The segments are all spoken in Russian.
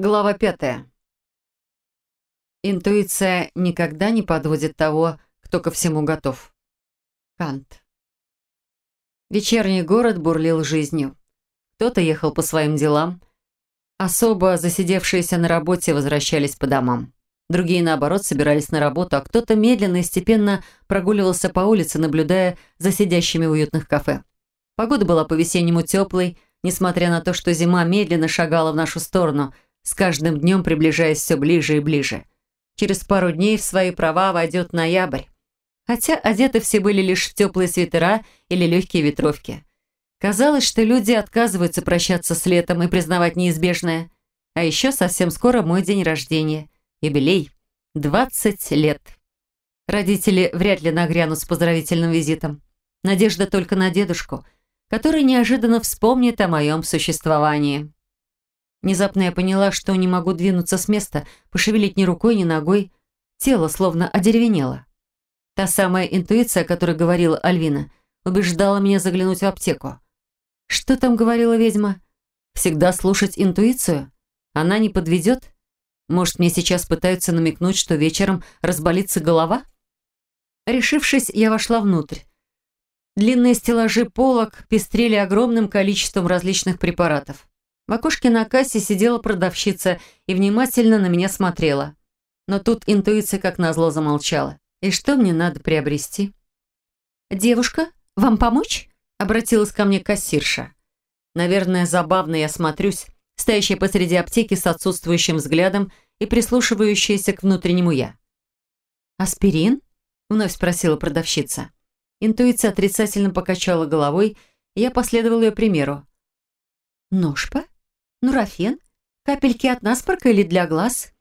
Глава пятая. Интуиция никогда не подводит того, кто ко всему готов. Кант. Вечерний город бурлил жизнью. Кто-то ехал по своим делам. Особо засидевшиеся на работе возвращались по домам. Другие, наоборот, собирались на работу, а кто-то медленно и степенно прогуливался по улице, наблюдая за сидящими в уютных кафе. Погода была по-весеннему теплой, несмотря на то, что зима медленно шагала в нашу сторону – с каждым днем приближаясь все ближе и ближе. Через пару дней в свои права войдет ноябрь. Хотя одеты все были лишь в теплые свитера или легкие ветровки. Казалось, что люди отказываются прощаться с летом и признавать неизбежное. А еще совсем скоро мой день рождения. Юбилей. 20 лет. Родители вряд ли нагрянут с поздравительным визитом. Надежда только на дедушку, который неожиданно вспомнит о моем существовании. Внезапно я поняла, что не могу двинуться с места, пошевелить ни рукой, ни ногой. Тело словно одеревенело. Та самая интуиция, о которой говорила Альвина, убеждала меня заглянуть в аптеку. Что там говорила ведьма? Всегда слушать интуицию? Она не подведет? Может, мне сейчас пытаются намекнуть, что вечером разболится голова? Решившись, я вошла внутрь. Длинные стеллажи полок пестрели огромным количеством различных препаратов. В окошке на кассе сидела продавщица и внимательно на меня смотрела. Но тут интуиция как назло замолчала. И что мне надо приобрести? «Девушка, вам помочь?» Обратилась ко мне кассирша. Наверное, забавно я смотрюсь, стоящая посреди аптеки с отсутствующим взглядом и прислушивающаяся к внутреннему «я». «Аспирин?» — вновь спросила продавщица. Интуиция отрицательно покачала головой, и я последовала ее примеру. «Ножпа?» Нурофен? Капельки от насморка или для глаз?»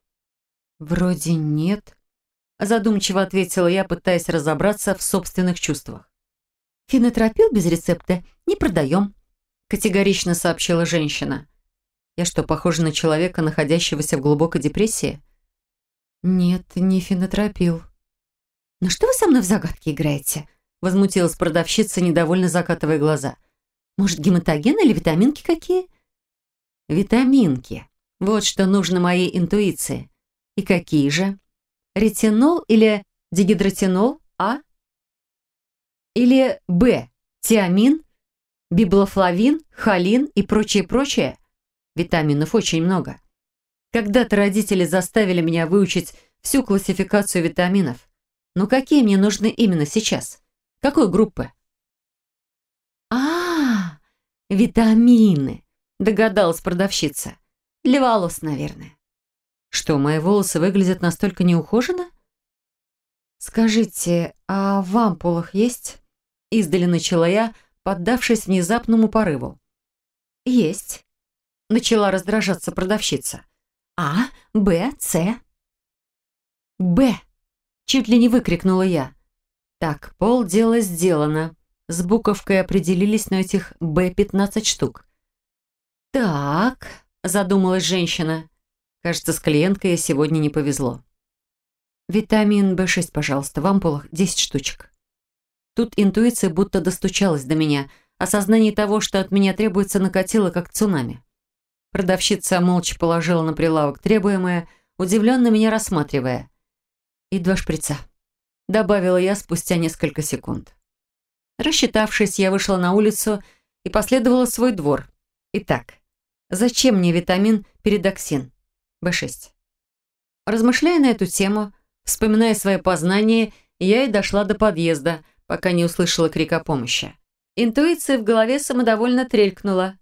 «Вроде нет», – задумчиво ответила я, пытаясь разобраться в собственных чувствах. «Фенотропил без рецепта не продаем», – категорично сообщила женщина. «Я что, похожа на человека, находящегося в глубокой депрессии?» «Нет, не фенотропил». «Ну что вы со мной в загадки играете?» – возмутилась продавщица, недовольно закатывая глаза. «Может, гематоген или витаминки какие?» Витаминки. Вот что нужно моей интуиции. И какие же? Ретинол или дигидротинол, А? Или Б? Тиамин, библофлавин, холин и прочее-прочее? Витаминов очень много. Когда-то родители заставили меня выучить всю классификацию витаминов. Но какие мне нужны именно сейчас? Какой группы? А, -а, -а витамины. Догадалась продавщица. Для волос, наверное. Что, мои волосы выглядят настолько неухоженно? Скажите, а в ампулах есть? Издали начала я, поддавшись внезапному порыву. Есть. Начала раздражаться продавщица. А, Б, С. Б. Чуть ли не выкрикнула я. Так, полдела сделано. С буковкой определились на этих Б-15 штук. «Так», – задумалась женщина. «Кажется, с клиенткой сегодня не повезло». «Витамин В6, пожалуйста, в ампулах 10 штучек». Тут интуиция будто достучалась до меня. Осознание того, что от меня требуется, накатило, как цунами. Продавщица молча положила на прилавок требуемое, удивленно меня рассматривая. «И два шприца», – добавила я спустя несколько секунд. Рассчитавшись, я вышла на улицу и последовала свой двор. Итак, Зачем мне витамин передоксин? В6. Размышляя на эту тему, вспоминая свои познания, я и дошла до подъезда, пока не услышала крик о помощи. Интуиция в голове самодовольно трелькнула.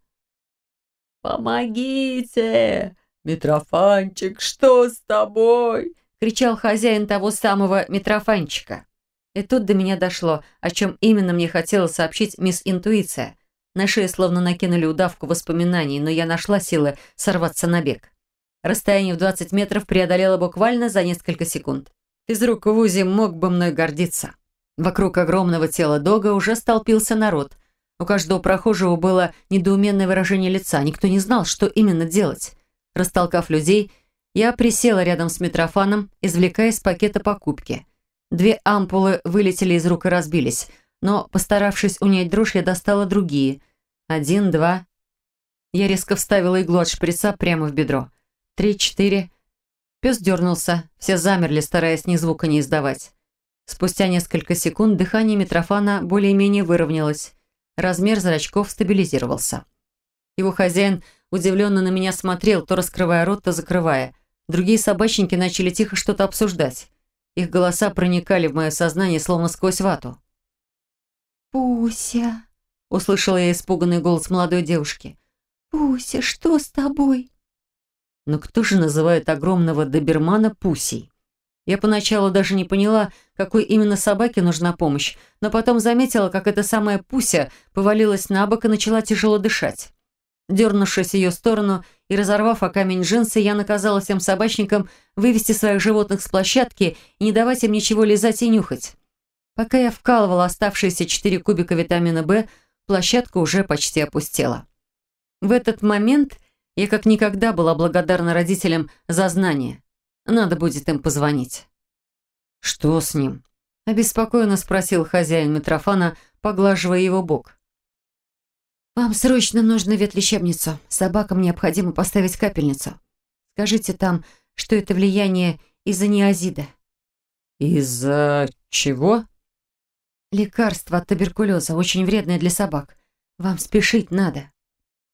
«Помогите! Митрофанчик, что с тобой?» кричал хозяин того самого Митрофанчика. И тут до меня дошло, о чем именно мне хотела сообщить мисс Интуиция – на шее словно накинули удавку воспоминаний, но я нашла силы сорваться на бег. Расстояние в 20 метров преодолела буквально за несколько секунд. Из рук в узе мог бы мной гордиться. Вокруг огромного тела Дога уже столпился народ. У каждого прохожего было недоуменное выражение лица. Никто не знал, что именно делать. Растолкав людей, я присела рядом с Митрофаном, извлекая из пакета покупки. Две ампулы вылетели из рук и разбились – но, постаравшись унять дрожь, я достала другие. Один, два. Я резко вставила иглу от шприца прямо в бедро. три, четыре. Пес дернулся, все замерли, стараясь ни звука не издавать. Спустя несколько секунд дыхание Митрофана более-менее выровнялось. Размер зрачков стабилизировался. Его хозяин удивленно на меня смотрел, то раскрывая рот, то закрывая. Другие собачники начали тихо что-то обсуждать. Их голоса проникали в мое сознание, словно сквозь вату. «Пуся!» — услышала я испуганный голос молодой девушки. «Пуся, что с тобой?» Но кто же называет огромного добермана Пусей? Я поначалу даже не поняла, какой именно собаке нужна помощь, но потом заметила, как эта самая Пуся повалилась на бок и начала тяжело дышать. Дернувшись ее сторону и разорвав о камень джинсы, я наказала всем собачникам вывести своих животных с площадки и не давать им ничего лизать и нюхать. Пока я вкалывала оставшиеся четыре кубика витамина В, площадка уже почти опустела. В этот момент я как никогда была благодарна родителям за знания. Надо будет им позвонить. «Что с ним?» – обеспокоенно спросил хозяин Митрофана, поглаживая его бок. «Вам срочно нужно ветлечебницу. Собакам необходимо поставить капельницу. Скажите там, что это влияние из-за неозида». «Из-за чего?» Лекарство от туберкулеза, очень вредное для собак. Вам спешить надо.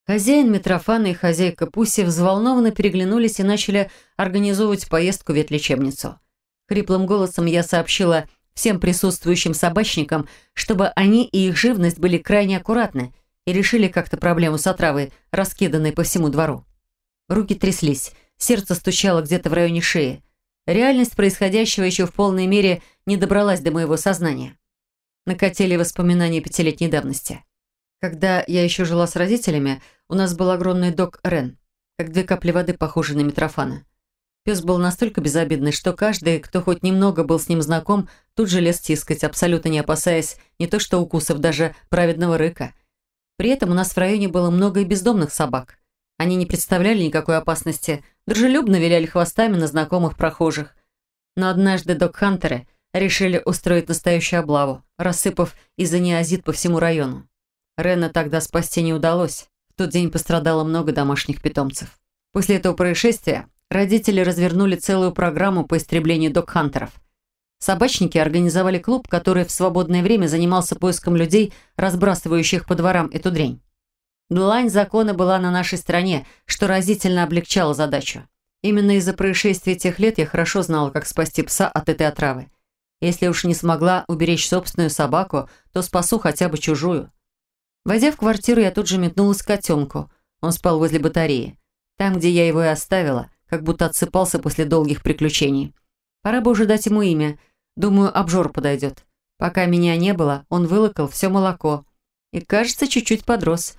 Хозяин Митрофана и хозяйка Пуси взволнованно переглянулись и начали организовывать поездку в ветлечебницу. Хриплым голосом я сообщила всем присутствующим собачникам, чтобы они и их живность были крайне аккуратны и решили как-то проблему с отравой, раскиданной по всему двору. Руки тряслись, сердце стучало где-то в районе шеи. Реальность происходящего еще в полной мере не добралась до моего сознания накатили воспоминания пятилетней давности. Когда я еще жила с родителями, у нас был огромный дог Рен, как две капли воды, похожие на Митрофана. Пес был настолько безобидный, что каждый, кто хоть немного был с ним знаком, тут же лез тискать, абсолютно не опасаясь не то что укусов, даже праведного рыка. При этом у нас в районе было много и бездомных собак. Они не представляли никакой опасности, дружелюбно виляли хвостами на знакомых прохожих. Но однажды дог-хантеры – решили устроить настоящую облаву, рассыпав изониазид по всему району. Рена тогда спасти не удалось. В тот день пострадало много домашних питомцев. После этого происшествия родители развернули целую программу по истреблению док-хантеров. Собачники организовали клуб, который в свободное время занимался поиском людей, разбрасывающих по дворам эту дрянь. Длань закона была на нашей стороне, что разительно облегчало задачу. Именно из-за происшествия тех лет я хорошо знала, как спасти пса от этой отравы. Если уж не смогла уберечь собственную собаку, то спасу хотя бы чужую. Войдя в квартиру, я тут же метнулась к котенку. Он спал возле батареи. Там, где я его и оставила, как будто отсыпался после долгих приключений. Пора бы уже дать ему имя. Думаю, обжор подойдет. Пока меня не было, он вылокал все молоко. И, кажется, чуть-чуть подрос.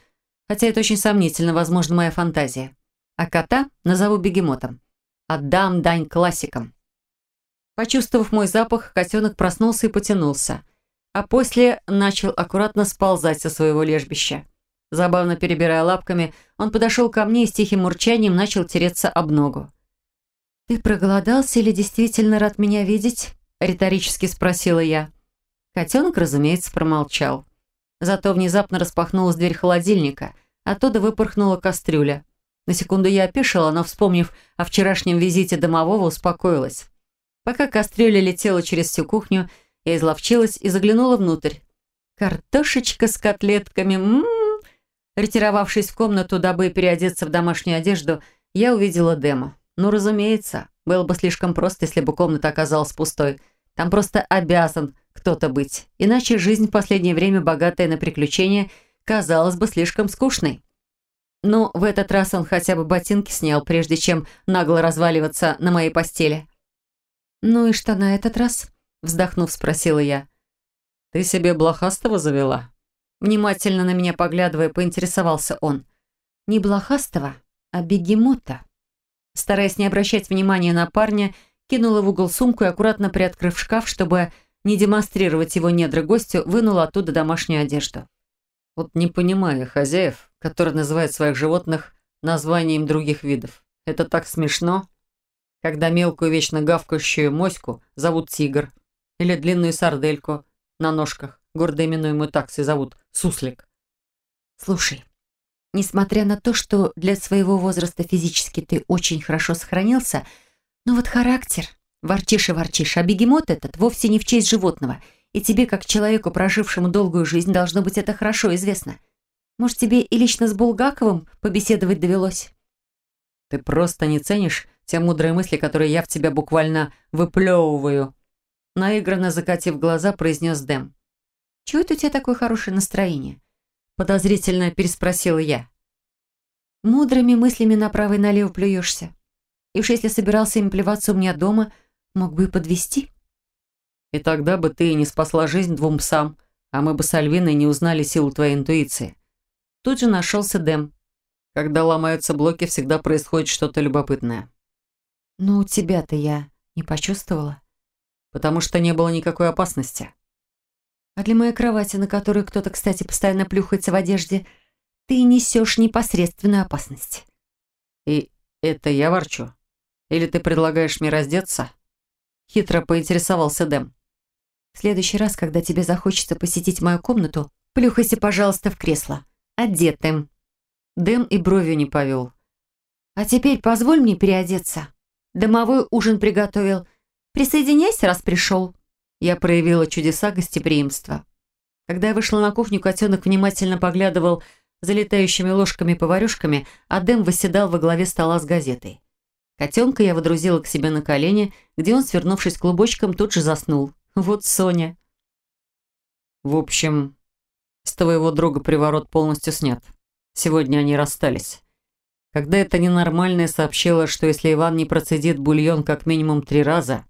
Хотя это очень сомнительно, возможно, моя фантазия. А кота назову бегемотом. Отдам дань классикам. Почувствовав мой запах, котенок проснулся и потянулся. А после начал аккуратно сползать со своего лежбища. Забавно перебирая лапками, он подошел ко мне и с тихим урчанием начал тереться об ногу. «Ты проголодался или действительно рад меня видеть?» – риторически спросила я. Котенок, разумеется, промолчал. Зато внезапно распахнулась дверь холодильника. Оттуда выпорхнула кастрюля. На секунду я опешила, но, вспомнив о вчерашнем визите домового, успокоилась. Пока кастрюля летела через всю кухню, я изловчилась и заглянула внутрь. Картошечка с котлетками, ммм. Ретировавшись в комнату, дабы переодеться в домашнюю одежду, я увидела демо. Ну, разумеется, было бы слишком просто, если бы комната оказалась пустой. Там просто обязан кто-то быть. Иначе жизнь в последнее время, богатая на приключения, казалась бы слишком скучной. Но в этот раз он хотя бы ботинки снял, прежде чем нагло разваливаться на моей постели. «Ну и что на этот раз?» – вздохнув, спросила я. «Ты себе блохастого завела?» Внимательно на меня поглядывая, поинтересовался он. «Не блохастого, а бегемота». Стараясь не обращать внимания на парня, кинула в угол сумку и, аккуратно приоткрыв шкаф, чтобы не демонстрировать его недра гостю, вынула оттуда домашнюю одежду. Вот не понимаю хозяев, которые называют своих животных названием других видов. Это так смешно когда мелкую вечно гавкающую моську зовут Тигр, или длинную сардельку на ножках, гордо именуемую таксой, зовут Суслик. «Слушай, несмотря на то, что для своего возраста физически ты очень хорошо сохранился, но вот характер, ворчишь и ворчишь, а бегемот этот вовсе не в честь животного, и тебе, как человеку, прожившему долгую жизнь, должно быть это хорошо известно. Может, тебе и лично с Булгаковым побеседовать довелось? Ты просто не ценишь те мудрые мысли, которые я в тебя буквально выплевываю. Наигранно закатив глаза, произнес Дэм. «Чего это у тебя такое хорошее настроение?» Подозрительно переспросила я. «Мудрыми мыслями направо и налево плюешься. И уж если собирался им плеваться у меня дома, мог бы и подвести. И тогда бы ты не спасла жизнь двум псам, а мы бы с Альвиной не узнали силу твоей интуиции. Тут же нашелся Дэм. Когда ломаются блоки, всегда происходит что-то любопытное. «Ну, у тебя-то я не почувствовала?» «Потому что не было никакой опасности». «А для моей кровати, на которой кто-то, кстати, постоянно плюхается в одежде, ты несешь непосредственную опасность». «И это я ворчу? Или ты предлагаешь мне раздеться?» Хитро поинтересовался Дэм. «В следующий раз, когда тебе захочется посетить мою комнату, плюхайся, пожалуйста, в кресло. Одетым». Дэм и бровью не повел. «А теперь позволь мне переодеться». Домовой ужин приготовил. Присоединяйся, раз пришел». Я проявила чудеса гостеприимства. Когда я вышла на кухню, котенок внимательно поглядывал за летающими ложками-поварюшками, а Дэм восседал во главе стола с газетой. Котенка я водрузила к себе на колени, где он, свернувшись клубочком, тут же заснул. Вот Соня. В общем, с твоего друга приворот полностью снят. Сегодня они расстались. Когда эта ненормальная сообщила, что если Иван не процедит бульон как минимум три раза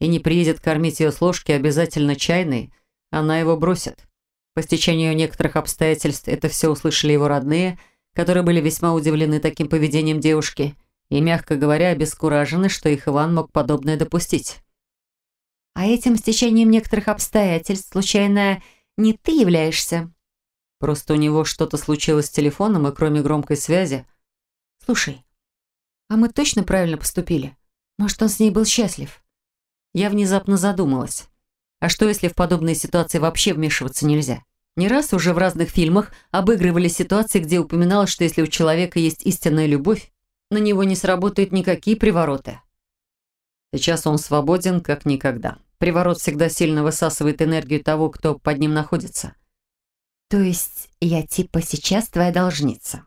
и не приедет кормить ее с ложки обязательно чайной, она его бросит. По стечению некоторых обстоятельств это все услышали его родные, которые были весьма удивлены таким поведением девушки и, мягко говоря, обескуражены, что их Иван мог подобное допустить. «А этим стечением некоторых обстоятельств, случайно, не ты являешься?» Просто у него что-то случилось с телефоном, и кроме громкой связи, «Слушай, а мы точно правильно поступили? Может, он с ней был счастлив?» Я внезапно задумалась. А что, если в подобные ситуации вообще вмешиваться нельзя? Не раз уже в разных фильмах обыгрывали ситуации, где упоминалось, что если у человека есть истинная любовь, на него не сработают никакие привороты. Сейчас он свободен, как никогда. Приворот всегда сильно высасывает энергию того, кто под ним находится. То есть я типа сейчас твоя должница?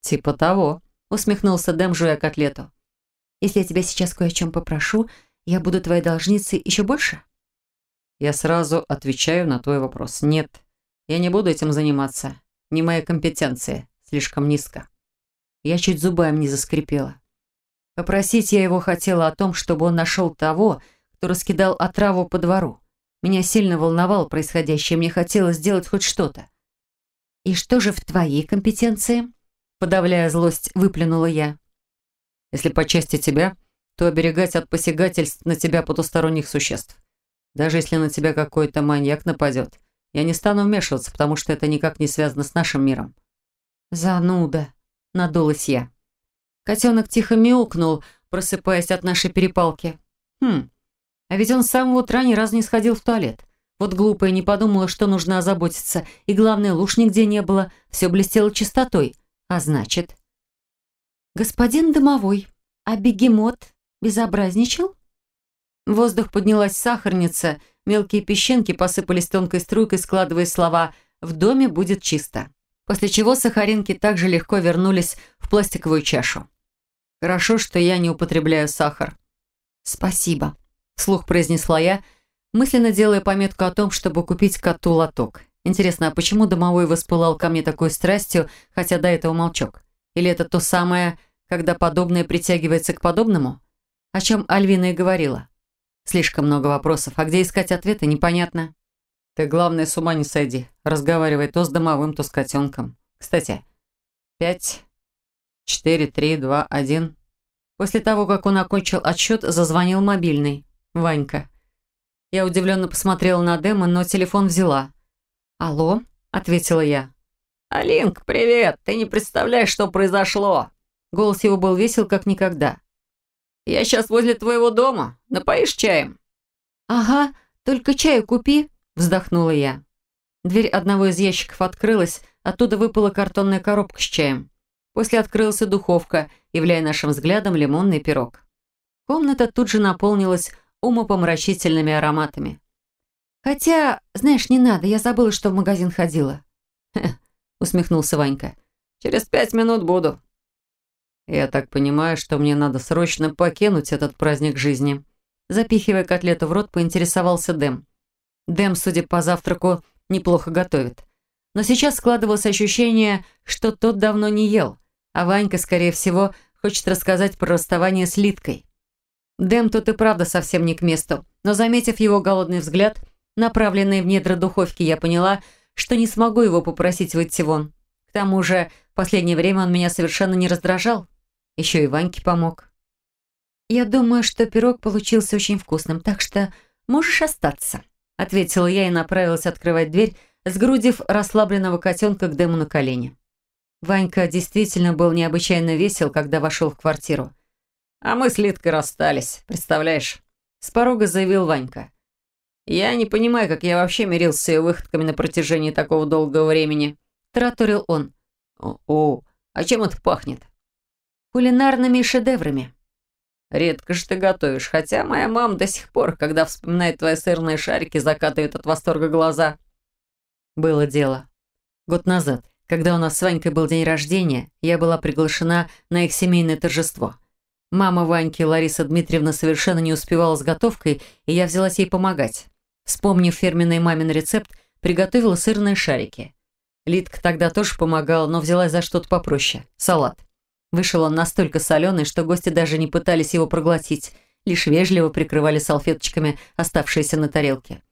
Типа того усмехнулся Дэм, жуя котлету. «Если я тебя сейчас кое о чем попрошу, я буду твоей должницей еще больше?» Я сразу отвечаю на твой вопрос. Нет, я не буду этим заниматься. Не моя компетенция, слишком низко. Я чуть зубами не заскрипела. Попросить я его хотела о том, чтобы он нашел того, кто раскидал отраву по двору. Меня сильно волновало происходящее, мне хотелось сделать хоть что-то. «И что же в твоей компетенции?» Подавляя злость, выплюнула я. Если по части тебя, то оберегать от посягательств на тебя потусторонних существ. Даже если на тебя какой-то маньяк нападет, я не стану вмешиваться, потому что это никак не связано с нашим миром. Зануда, надулась я. Котенок тихо мяукнул, просыпаясь от нашей перепалки. Хм, а ведь он с самого утра ни разу не сходил в туалет. Вот глупая не подумала, что нужно озаботиться. И главное, луж нигде не было, все блестело чистотой. А значит... «Господин домовой, а бегемот безобразничал?» В воздух поднялась сахарница, мелкие песчинки посыпались тонкой струйкой, складывая слова «в доме будет чисто». После чего сахаринки также легко вернулись в пластиковую чашу. «Хорошо, что я не употребляю сахар». «Спасибо», – вслух произнесла я, мысленно делая пометку о том, чтобы купить коту лоток. Интересно, а почему домовой воспылал ко мне такой страстью, хотя до этого молчок? Или это то самое, когда подобное притягивается к подобному? О чем Альвина и говорила. Слишком много вопросов, а где искать ответы, непонятно. Ты, главное, с ума не сойди. Разговаривай то с домовым, то с котенком. Кстати, пять, четыре, три, два, один. После того, как он окончил отсчет, зазвонил мобильный. Ванька. Я удивленно посмотрела на Дэма, но телефон взяла. «Алло?» – ответила я. «Алинк, привет! Ты не представляешь, что произошло!» Голос его был весел, как никогда. «Я сейчас возле твоего дома. Напоишь чаем?» «Ага, только чаю купи», – вздохнула я. Дверь одного из ящиков открылась, оттуда выпала картонная коробка с чаем. После открылась духовка, являя нашим взглядом лимонный пирог. Комната тут же наполнилась умопомрачительными ароматами. «Хотя, знаешь, не надо, я забыла, что в магазин ходила». «Хе», усмехнулся Ванька. «Через пять минут буду». «Я так понимаю, что мне надо срочно покинуть этот праздник жизни». Запихивая котлету в рот, поинтересовался Дэм. Дэм, судя по завтраку, неплохо готовит. Но сейчас складывалось ощущение, что тот давно не ел, а Ванька, скорее всего, хочет рассказать про расставание с Литкой. Дэм тут и правда совсем не к месту, но, заметив его голодный взгляд, направленный в недра духовки, я поняла, что не смогу его попросить выйти вон. К тому же, в последнее время он меня совершенно не раздражал. Еще и Ваньке помог. «Я думаю, что пирог получился очень вкусным, так что можешь остаться», ответила я и направилась открывать дверь, сгрудив расслабленного котенка к Дэму на колени. Ванька действительно был необычайно весел, когда вошел в квартиру. «А мы с Литкой расстались, представляешь?» С порога заявил Ванька. «Я не понимаю, как я вообще мирился с ее выходками на протяжении такого долгого времени», тараторил он. «О, о, а чем это пахнет?» «Кулинарными шедеврами», Редко же ты готовишь, хотя моя мама до сих пор, когда вспоминает твои сырные шарики, закатывает от восторга глаза. Было дело. Год назад, когда у нас с Ванькой был день рождения, я была приглашена на их семейное торжество. Мама Ваньки, Лариса Дмитриевна, совершенно не успевала с готовкой, и я взялась ей помогать. Вспомнив фирменный мамин рецепт, приготовила сырные шарики. Лидка тогда тоже помогала, но взялась за что-то попроще – салат. Вышел он настолько соленый, что гости даже не пытались его проглотить, лишь вежливо прикрывали салфеточками оставшиеся на тарелке.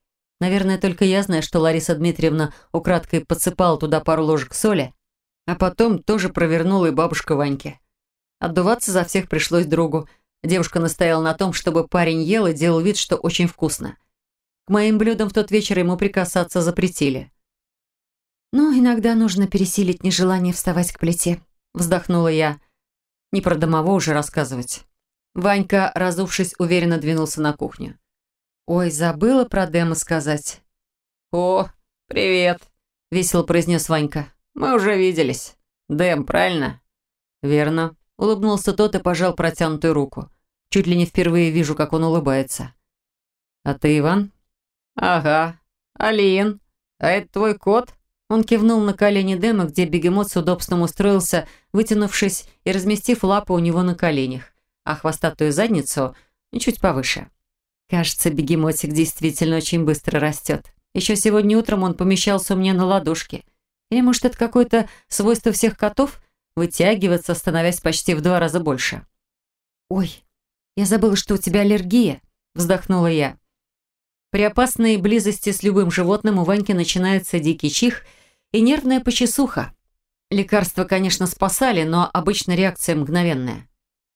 Наверное, только я знаю, что Лариса Дмитриевна украдкой подсыпала туда пару ложек соли, а потом тоже провернула и бабушка Ваньки. Отдуваться за всех пришлось другу. Девушка настояла на том, чтобы парень ел и делал вид, что очень вкусно. К моим блюдам в тот вечер ему прикасаться запретили. «Ну, иногда нужно пересилить нежелание вставать к плите», — вздохнула я. Не про домового уже рассказывать. Ванька, разувшись, уверенно двинулся на кухню. «Ой, забыла про Дэма сказать». «О, привет», — весело произнес Ванька. «Мы уже виделись. Дэм, правильно?» «Верно», — улыбнулся тот и пожал протянутую руку. Чуть ли не впервые вижу, как он улыбается. «А ты Иван?» «Ага. Алин. А это твой кот?» Он кивнул на колени Дэма, где бегемот с удобством устроился, вытянувшись и разместив лапы у него на коленях, а хвостатую задницу чуть повыше. Кажется, бегемотик действительно очень быстро растет. Еще сегодня утром он помещался у меня на ладошке. Или, может, это какое-то свойство всех котов? Вытягиваться, становясь почти в два раза больше. «Ой, я забыла, что у тебя аллергия», — вздохнула я. При опасной близости с любым животным у Ваньки начинается дикий чих — и нервная почесуха. Лекарства, конечно, спасали, но обычно реакция мгновенная.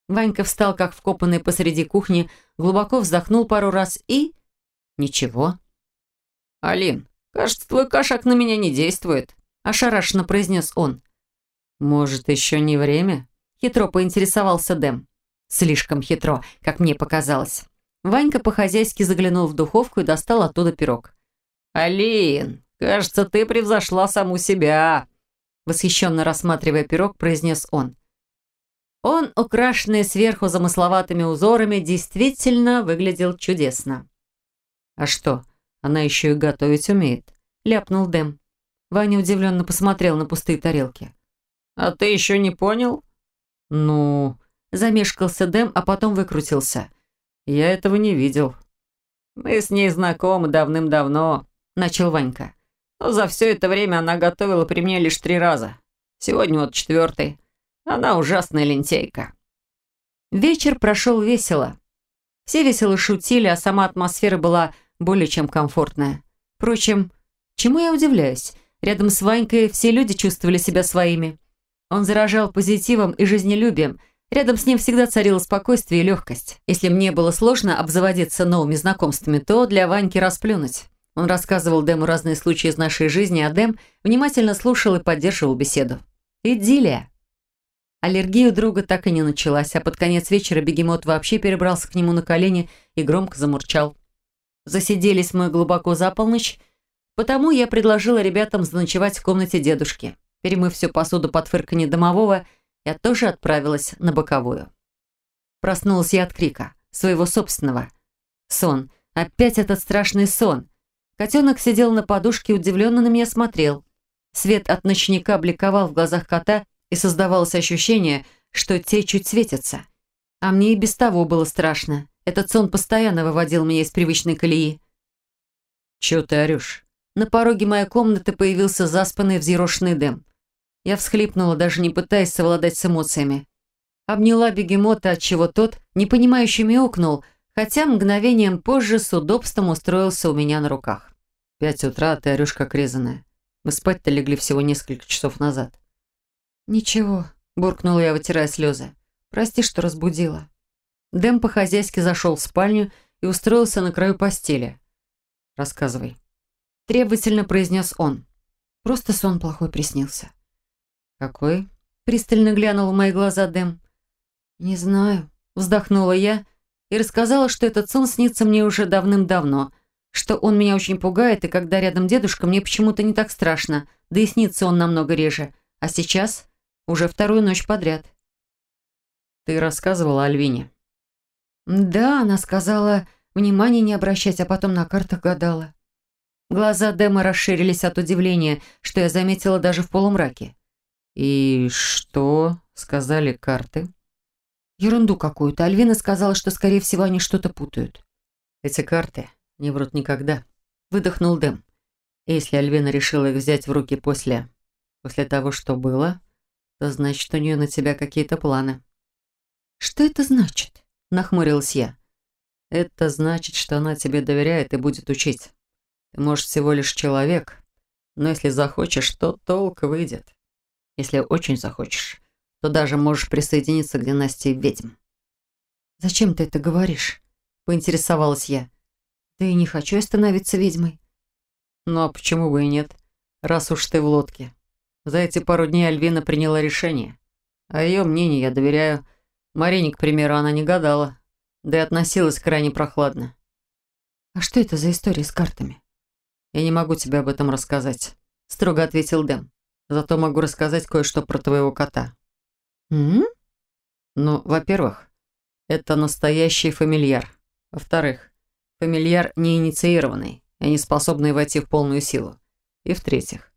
Ванька встал, как вкопанный посреди кухни, глубоко вздохнул пару раз и... Ничего. «Алин, кажется, твой кошак на меня не действует», – ошарашенно произнес он. «Может, еще не время?» – хитро поинтересовался Дэм. Слишком хитро, как мне показалось. Ванька по-хозяйски заглянул в духовку и достал оттуда пирог. «Алин, «Кажется, ты превзошла саму себя», — восхищенно рассматривая пирог, произнес он. Он, украшенный сверху замысловатыми узорами, действительно выглядел чудесно. «А что, она еще и готовить умеет?» — ляпнул Дэм. Ваня удивленно посмотрел на пустые тарелки. «А ты еще не понял?» «Ну...» — замешкался Дэм, а потом выкрутился. «Я этого не видел». «Мы с ней знакомы давным-давно», — начал Ванька. Но за все это время она готовила при мне лишь три раза. Сегодня вот четвертый. Она ужасная лентяйка. Вечер прошел весело. Все весело шутили, а сама атмосфера была более чем комфортная. Впрочем, чему я удивляюсь? Рядом с Ванькой все люди чувствовали себя своими. Он заражал позитивом и жизнелюбием. Рядом с ним всегда царило спокойствие и легкость. Если мне было сложно обзаводиться новыми знакомствами, то для Ваньки расплюнуть. Он рассказывал Дэму разные случаи из нашей жизни, а Дэм внимательно слушал и поддерживал беседу. Идиллия. Аллергия у друга так и не началась, а под конец вечера бегемот вообще перебрался к нему на колени и громко замурчал. Засиделись мы глубоко за полночь, потому я предложила ребятам заночевать в комнате дедушки. Перемыв всю посуду под фырканье домового, я тоже отправилась на боковую. Проснулась я от крика, своего собственного. Сон. Опять этот страшный сон. Котенок сидел на подушке и удивленно на меня смотрел. Свет от ночника бликовал в глазах кота, и создавалось ощущение, что те чуть светятся. А мне и без того было страшно. Этот сон постоянно выводил меня из привычной колеи. «Чё ты орёшь?» На пороге моей комнаты появился заспанный взъерошенный Дэм. Я всхлипнула, даже не пытаясь совладать с эмоциями. Обняла бегемота, отчего тот, непонимающе мяукнул, хотя мгновением позже с удобством устроился у меня на руках. «Пять утра, ты орешь как резаная. Мы спать-то легли всего несколько часов назад». «Ничего», – буркнула я, вытирая слезы. «Прости, что разбудила». Дэм по-хозяйски зашел в спальню и устроился на краю постели. «Рассказывай». Требовательно произнес он. Просто сон плохой приснился. «Какой?» – пристально глянул в мои глаза Дэм. «Не знаю», – вздохнула я и рассказала, что этот сон снится мне уже давным-давно, что он меня очень пугает, и когда рядом дедушка, мне почему-то не так страшно, да и снится он намного реже. А сейчас уже вторую ночь подряд. «Ты рассказывала Альвине?» «Да, она сказала, внимания не обращать, а потом на картах гадала». Глаза Дэма расширились от удивления, что я заметила даже в полумраке. «И что?» — сказали карты. «Ерунду какую-то. Альвина сказала, что, скорее всего, они что-то путают». «Эти карты не врут никогда», — выдохнул Дэм. «Если Альвина решила их взять в руки после... после того, что было, то значит, у нее на тебя какие-то планы». «Что это значит?» — нахмурилась я. «Это значит, что она тебе доверяет и будет учить. Ты, может, всего лишь человек, но если захочешь, то толк выйдет. Если очень захочешь, то даже можешь присоединиться к династии ведьм». «Зачем ты это говоришь?» – поинтересовалась я. «Да и не хочу я становиться ведьмой». «Ну а почему бы и нет, раз уж ты в лодке? За эти пару дней Альвина приняла решение. А ее мнению я доверяю. Марине, к примеру, она не гадала, да и относилась крайне прохладно». «А что это за история с картами?» «Я не могу тебе об этом рассказать», – строго ответил Дэм. Зато могу рассказать кое-что про твоего кота». «М?», Ну, во-первых, это настоящий фамильяр. Во-вторых, фамильяр не инициированный и не способный войти в полную силу. И в-третьих,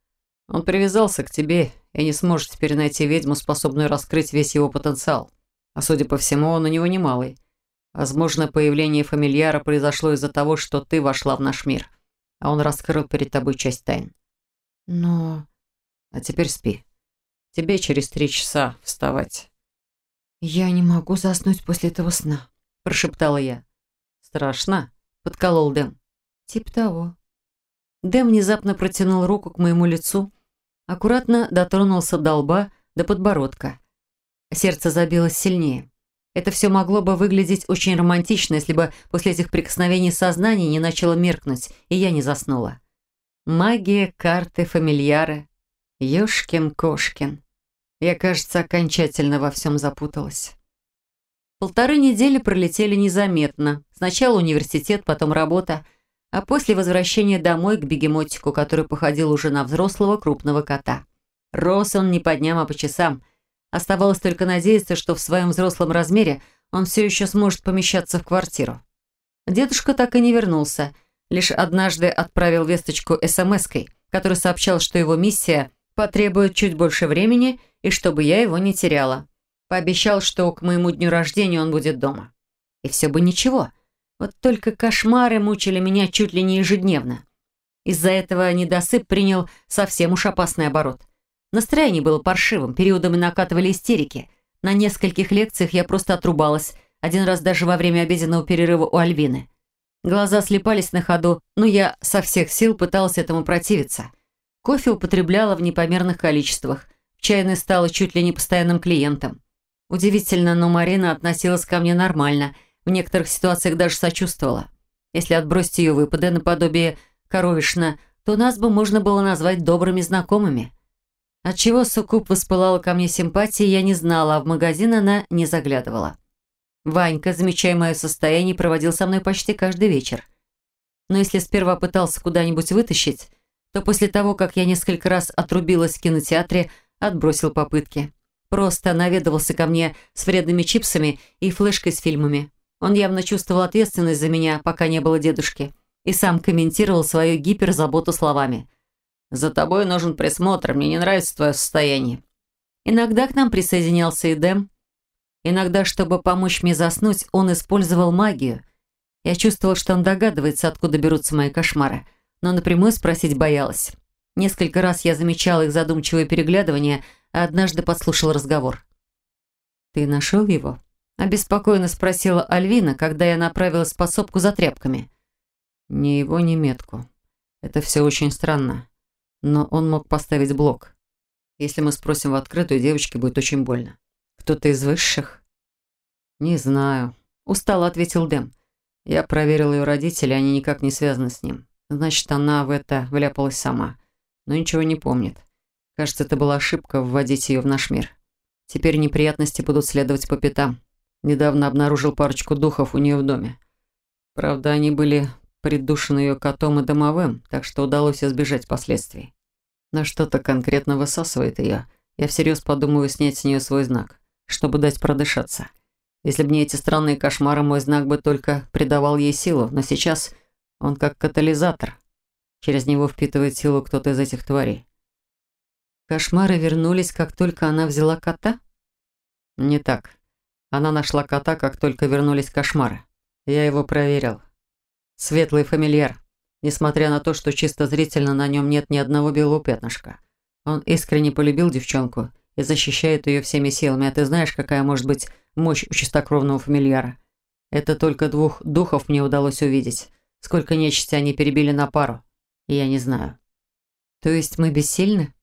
он привязался к тебе и не сможет теперь найти ведьму, способную раскрыть весь его потенциал. А судя по всему, он у него немалый. Возможно, появление фамильяра произошло из-за того, что ты вошла в наш мир, а он раскрыл перед тобой часть тайн. Но а теперь спи. Тебе через три часа вставать». «Я не могу заснуть после этого сна», – прошептала я. «Страшно?» – подколол Дэм. «Тип того». Дэм внезапно протянул руку к моему лицу, аккуратно дотронулся до лба, до подбородка. Сердце забилось сильнее. Это все могло бы выглядеть очень романтично, если бы после этих прикосновений сознание не начало меркнуть, и я не заснула. Магия, карты, фамильяры, Ёшкин-кошкин. Я, кажется, окончательно во всем запуталась. Полторы недели пролетели незаметно. Сначала университет, потом работа, а после возвращения домой к бегемотику, который походил уже на взрослого крупного кота. Рос он не по дням, а по часам. Оставалось только надеяться, что в своем взрослом размере он все еще сможет помещаться в квартиру. Дедушка так и не вернулся. Лишь однажды отправил весточку смс-кой, которая сообщала, что его миссия потребует чуть больше времени и чтобы я его не теряла. Пообещал, что к моему дню рождения он будет дома. И все бы ничего. Вот только кошмары мучили меня чуть ли не ежедневно. Из-за этого недосып принял совсем уж опасный оборот. Настроение было паршивым, периодами накатывали истерики. На нескольких лекциях я просто отрубалась, один раз даже во время обеденного перерыва у Альвины. Глаза слепались на ходу, но я со всех сил пыталась этому противиться. Кофе употребляла в непомерных количествах. В чайной стала чуть ли не постоянным клиентом. Удивительно, но Марина относилась ко мне нормально. В некоторых ситуациях даже сочувствовала. Если отбросить ее выпады наподобие коровишна, то нас бы можно было назвать добрыми знакомыми. Отчего Суккуб воспылала ко мне симпатией, я не знала, а в магазин она не заглядывала. Ванька, замечая мое состояние, проводил со мной почти каждый вечер. Но если сперва пытался куда-нибудь вытащить, то после того, как я несколько раз отрубилась в кинотеатре, отбросил попытки. Просто наведывался ко мне с вредными чипсами и флешкой с фильмами. Он явно чувствовал ответственность за меня, пока не было дедушки, и сам комментировал свою гиперзаботу словами. «За тобой нужен присмотр, мне не нравится твое состояние». Иногда к нам присоединялся и Дэм. Иногда, чтобы помочь мне заснуть, он использовал магию. Я чувствовал, что он догадывается, откуда берутся мои кошмары, но напрямую спросить боялась. Несколько раз я замечала их задумчивое переглядывание, а однажды подслушал разговор. «Ты нашел его?» – обеспокоенно спросила Альвина, когда я направилась в подсобку за тряпками. «Ни его, ни метку. Это все очень странно. Но он мог поставить блок. Если мы спросим в открытую, девочке будет очень больно. Кто-то из высших?» «Не знаю», – устало ответил Дэм. «Я проверил ее родителей, они никак не связаны с ним. Значит, она в это вляпалась сама, но ничего не помнит. Кажется, это была ошибка вводить ее в наш мир. Теперь неприятности будут следовать по пятам. Недавно обнаружил парочку духов у нее в доме. Правда, они были придушены ее котом и домовым, так что удалось избежать последствий. Но что-то конкретно высасывает ее. Я всерьез подумаю снять с нее свой знак, чтобы дать продышаться. Если бы не эти странные кошмары, мой знак бы только придавал ей силу, но сейчас он как катализатор. Через него впитывает силу кто-то из этих тварей. Кошмары вернулись, как только она взяла кота? Не так. Она нашла кота, как только вернулись кошмары. Я его проверил. Светлый фамильяр. Несмотря на то, что чисто зрительно на нем нет ни одного белого пятнышка. Он искренне полюбил девчонку и защищает ее всеми силами. А ты знаешь, какая может быть мощь у чистокровного фамильяра? Это только двух духов мне удалось увидеть. Сколько нечисти они перебили на пару. Я не знаю. То есть мы бессильны?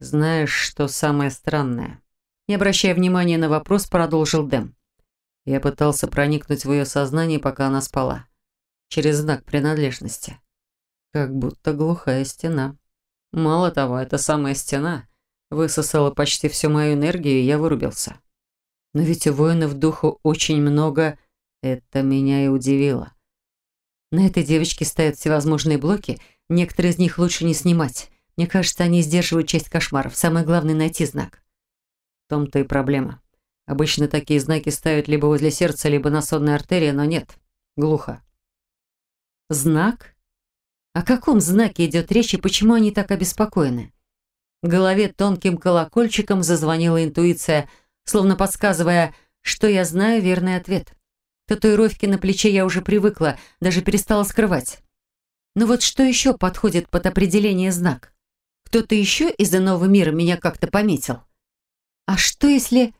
«Знаешь, что самое странное?» Не обращая внимания на вопрос, продолжил Дэм. Я пытался проникнуть в ее сознание, пока она спала. Через знак принадлежности. Как будто глухая стена. Мало того, эта самая стена высосала почти всю мою энергию, и я вырубился. Но ведь у воинов духу очень много... Это меня и удивило. На этой девочке стоят всевозможные блоки, некоторые из них лучше не снимать. Мне кажется, они сдерживают часть кошмаров. Самое главное – найти знак. В том-то и проблема. Обычно такие знаки ставят либо возле сердца, либо на сонной артерии, но нет. Глухо. Знак? О каком знаке идет речь и почему они так обеспокоены? В голове тонким колокольчиком зазвонила интуиция, словно подсказывая, что я знаю верный ответ. Татуировки на плече я уже привыкла, даже перестала скрывать. Но вот что еще подходит под определение знак? Кто-то еще из иного мира меня как-то пометил. А что если...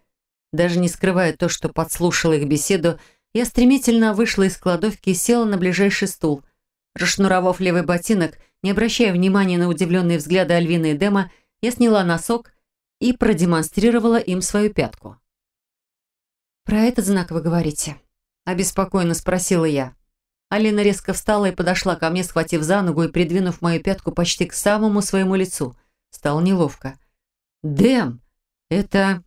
Даже не скрывая то, что подслушала их беседу, я стремительно вышла из кладовки и села на ближайший стул. Расшнуровав левый ботинок, не обращая внимания на удивленные взгляды Альвины и Дема, я сняла носок и продемонстрировала им свою пятку. «Про этот знак вы говорите?» – обеспокоенно спросила я. Алина резко встала и подошла ко мне, схватив за ногу и придвинув мою пятку почти к самому своему лицу. Стало неловко. «Дэм! Это...»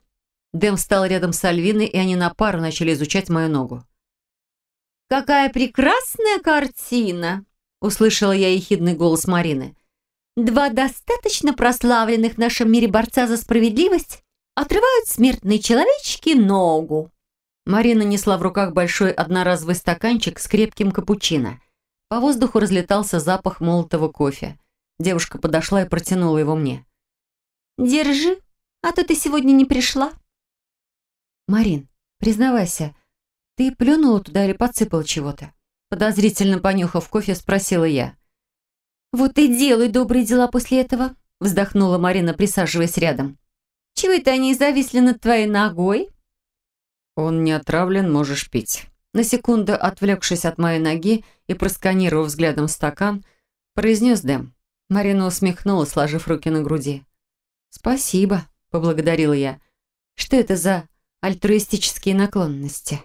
Дэм встал рядом с Альвиной, и они на пару начали изучать мою ногу. «Какая прекрасная картина!» Услышала я ехидный голос Марины. «Два достаточно прославленных в нашем мире борца за справедливость отрывают смертные человечки ногу». Марина несла в руках большой одноразовый стаканчик с крепким капучино. По воздуху разлетался запах молотого кофе. Девушка подошла и протянула его мне. «Держи, а то ты сегодня не пришла». «Марин, признавайся, ты плюнула туда или подсыпала чего-то?» Подозрительно понюхав кофе, спросила я. «Вот и делай добрые дела после этого», вздохнула Марина, присаживаясь рядом. «Чего это они зависли над твоей ногой?» «Он не отравлен, можешь пить». На секунду, отвлекшись от моей ноги и просканировав взглядом стакан, произнес Дэм. Марина усмехнулась, сложив руки на груди. «Спасибо», — поблагодарила я. «Что это за альтруистические наклонности?»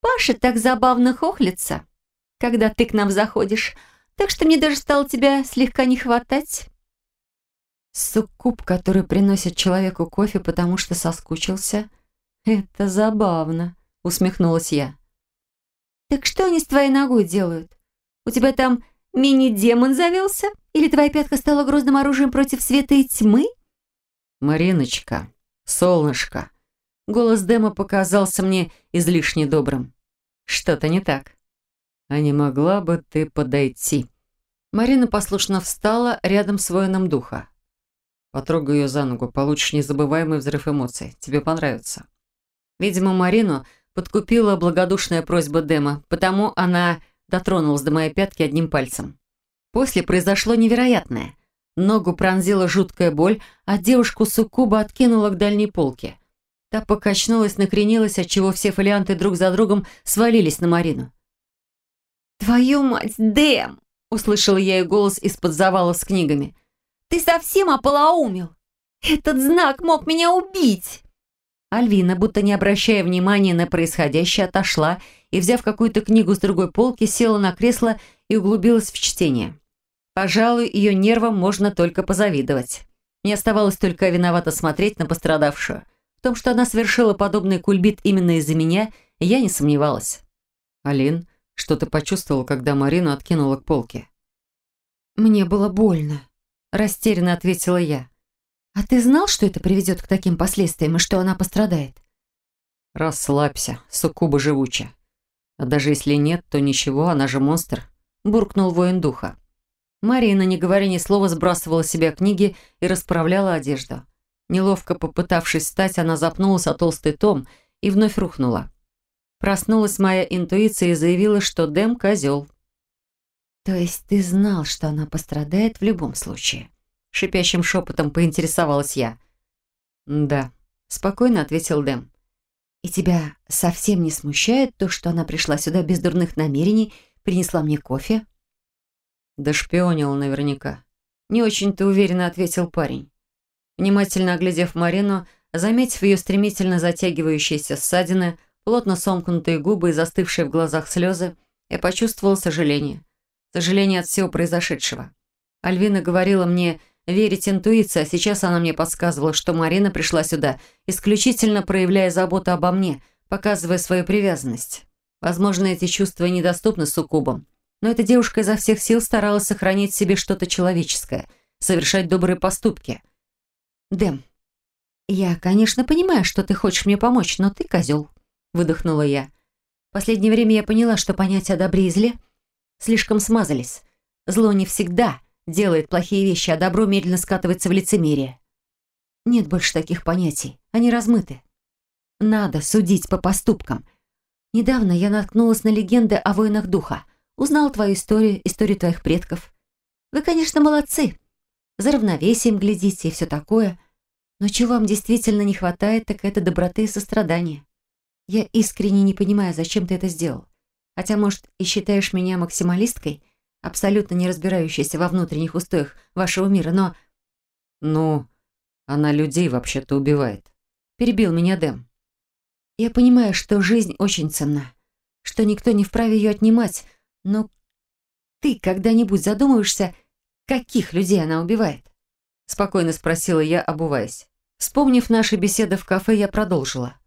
«Паша так забавно хохлится, когда ты к нам заходишь, так что мне даже стало тебя слегка не хватать». Суккуб, который приносит человеку кофе, потому что соскучился — «Это забавно», — усмехнулась я. «Так что они с твоей ногой делают? У тебя там Мини-демон завелся? Или твоя пятка стала грозным оружием против света и тьмы?» «Мариночка, солнышко!» Голос Дэма показался мне излишне добрым. «Что-то не так. А не могла бы ты подойти?» Марина послушно встала рядом с воином духа. Потрогай ее за ногу, получишь незабываемый взрыв эмоций. Тебе понравится. Видимо, Марину подкупила благодушная просьба Дэма, потому она дотронулась до моей пятки одним пальцем. После произошло невероятное. Ногу пронзила жуткая боль, а девушку Суккуба откинула к дальней полке. Та покачнулась, накренилась, отчего все фолианты друг за другом свалились на Марину. «Твою мать, Дэм!» – услышала я ее голос из-под завала с книгами. «Ты совсем ополоумел! Этот знак мог меня убить!» Альвина, будто не обращая внимания на происходящее, отошла и, взяв какую-то книгу с другой полки, села на кресло и углубилась в чтение. Пожалуй, ее нервам можно только позавидовать. Мне оставалось только виновато смотреть на пострадавшую. В том, что она совершила подобный кульбит именно из-за меня, я не сомневалась. «Алин, что ты почувствовал, когда Марину откинула к полке?» «Мне было больно», – растерянно ответила я. «А ты знал, что это приведет к таким последствиям и что она пострадает?» «Расслабься, суккуба живуча. А даже если нет, то ничего, она же монстр», – буркнул воин духа. Марина, не говоря ни слова, сбрасывала с себя книги и расправляла одежду. Неловко попытавшись встать, она запнулась о толстый том и вновь рухнула. Проснулась моя интуиция и заявила, что Дэм – козел. «То есть ты знал, что она пострадает в любом случае?» Шипящим шепотом поинтересовалась я. «Да», – спокойно ответил Дэм. «И тебя совсем не смущает то, что она пришла сюда без дурных намерений, принесла мне кофе?» «Да шпионил наверняка». Не очень-то уверенно ответил парень. Внимательно оглядев Марину, заметив ее стремительно затягивающиеся ссадины, плотно сомкнутые губы и застывшие в глазах слезы, я почувствовал сожаление. Сожаление от всего произошедшего. Альвина говорила мне верить интуиции, а сейчас она мне подсказывала, что Марина пришла сюда, исключительно проявляя заботу обо мне, показывая свою привязанность. Возможно, эти чувства недоступны суккубам, но эта девушка изо всех сил старалась сохранить в себе что-то человеческое, совершать добрые поступки. «Дэм, я, конечно, понимаю, что ты хочешь мне помочь, но ты козел», — выдохнула я. В последнее время я поняла, что понятия о добре и зле слишком смазались. Зло не всегда делает плохие вещи, а добро медленно скатывается в лицемерие. Нет больше таких понятий, они размыты. Надо судить по поступкам. Недавно я наткнулась на легенды о воинах духа. Узнала твою историю, историю твоих предков. Вы, конечно, молодцы. За равновесием глядите и все такое. Но чего вам действительно не хватает, так это доброты и сострадания. Я искренне не понимаю, зачем ты это сделал. Хотя, может, и считаешь меня максималисткой – абсолютно не разбирающаяся во внутренних устоях вашего мира, но... Ну, она людей вообще-то убивает. Перебил меня Дэм. Я понимаю, что жизнь очень ценна, что никто не вправе ее отнимать, но ты когда-нибудь задумываешься, каких людей она убивает? Спокойно спросила я, обуваясь. Вспомнив наши беседы в кафе, я продолжила.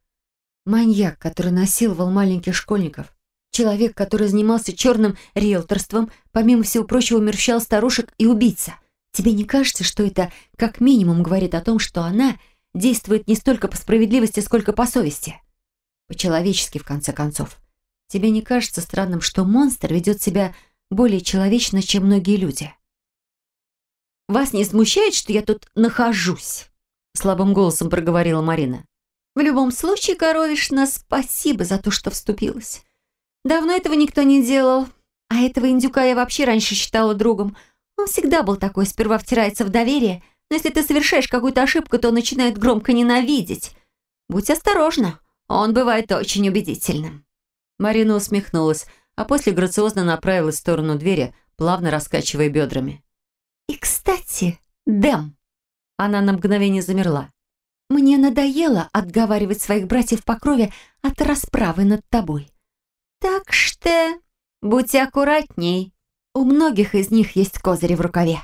Маньяк, который насиловал маленьких школьников, Человек, который занимался черным риэлторством, помимо всего прочего, умерщал старушек и убийца. Тебе не кажется, что это как минимум говорит о том, что она действует не столько по справедливости, сколько по совести? По-человечески, в конце концов. Тебе не кажется странным, что монстр ведет себя более человечно, чем многие люди? «Вас не смущает, что я тут нахожусь?» Слабым голосом проговорила Марина. «В любом случае, Коровишна, спасибо за то, что вступилась. Давно этого никто не делал. А этого индюка я вообще раньше считала другом. Он всегда был такой, сперва втирается в доверие, но если ты совершаешь какую-то ошибку, то он начинает громко ненавидеть. Будь осторожна, он бывает очень убедительным». Марина усмехнулась, а после грациозно направилась в сторону двери, плавно раскачивая бедрами. «И, кстати, Дэм!» Она на мгновение замерла. «Мне надоело отговаривать своих братьев по крови от расправы над тобой. Так что будьте аккуратней. У многих из них есть козыри в рукаве.